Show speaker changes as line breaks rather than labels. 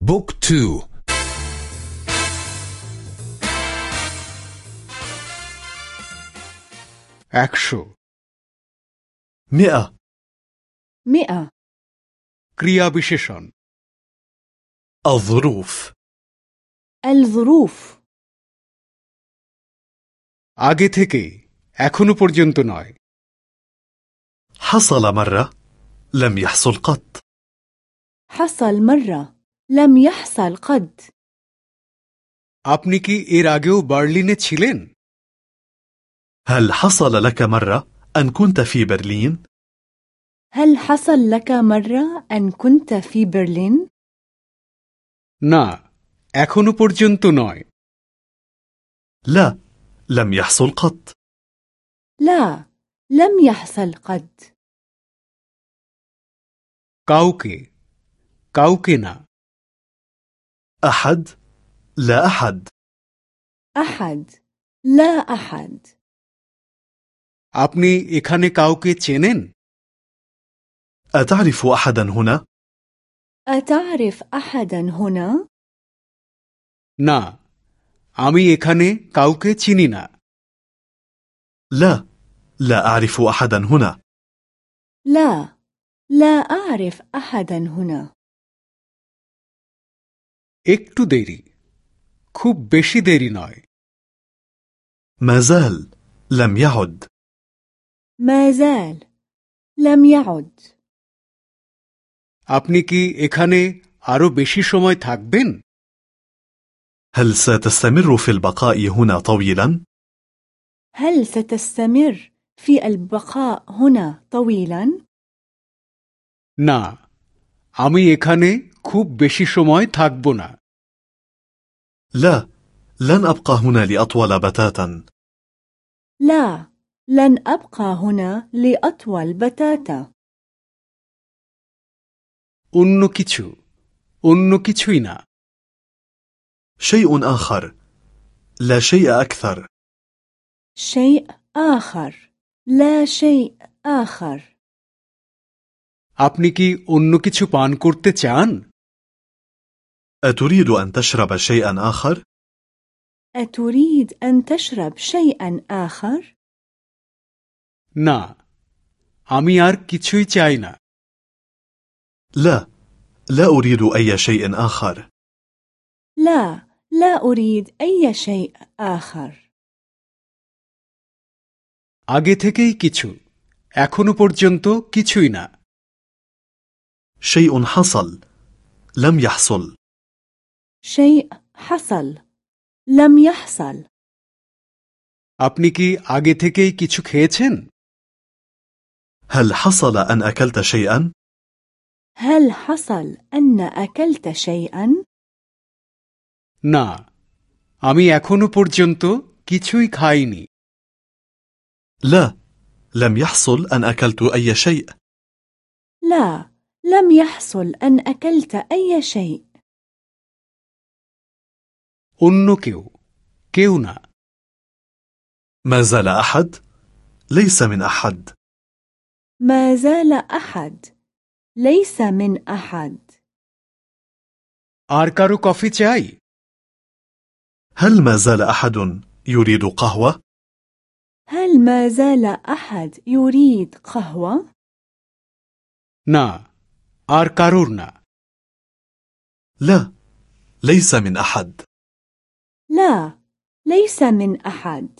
بوك تو
একশো
مئة
مئة
ক্রিয়া বিশেষণ
الظروف
الظروف
আগে থেকে এখনো পর্যন্ত নয়
حصل مرة لم يحصل قط
حصل مرة لم يحصل قد
আপনি কি এর আগেও বার্লিনে ছিলেন
هل حصل لك مرة أن كنت في برلين؟
هل حصل لك مرة أن كنت في برلين؟
না এখনো পর্যন্ত নয়
لا لم يحصل قط
لا لم يحصل قد
কাউকে কাউকে না
أحد لا أحد
أحد لا أحد
আপনি এখানে কাউকে চেনেন
أتعرف أحدا هنا؟
أتعرف أحدا هنا؟
না আমি এখানে কাউকে চিনি না
لا لا أعرف أحدا هنا
لا لا أعرف أحدا هنا
একটু দেরি খুব বেশি দেরি নয়
ما زال لم يعد
ما زال لم يعد
আপনি কি এখানে আরো বেশি সময় থাকবেন
هل ستستمر في البقاء هنا طويلا؟
هل ستستمر في البقاء هنا طويلا؟
না আমি এখানে খুব বেশি সময় থাকব না
لا لن أبقى هنا لأطول بتاتا
لا لن أبقى هنا لأطول بتاتا
অন্য কিছু অন্য কিছুই না
شيء آخر لا شيء أكثر
شيء آخر لا شيء آخر
আপনি কি অন্য কিছু পান করতে চান
أتريد أن تشرب شيئا آخر؟
أتريد أن تشرب شيئا آخر؟
না আমি আর কিছুই চাই না
لا لا أريد أي شيء آخر
لا لا أريد أي شيء آخر
আগে থেকেই কিছু এখনো পর্যন্ত কিছুই না
شيء حصل لم يحصل
شيء حصل لم يحصل
আপনি কি আগে থেকেই কিছু খেয়েছেন
هل حصل أن أكلت شيئا؟
هل حصل أن أكلت شيئا؟
না আমি এখনো পর্যন্ত কিছুই খাইনি
لا لم يحصل أن أكلت أي شيء
لا لم يحصل أن أكلت أي شيء
অন্য কেউ কেউ না
ما زال أحد؟ ليس من أحد
ما زال أحد ليس من أحد
আর কারো কফি চাই
هل ما زال أحد يريد قهوة؟
هل ما زال أحد يريد قهوة؟
না আর কারোর না
لا ليس من أحد
لا ليس من أحد.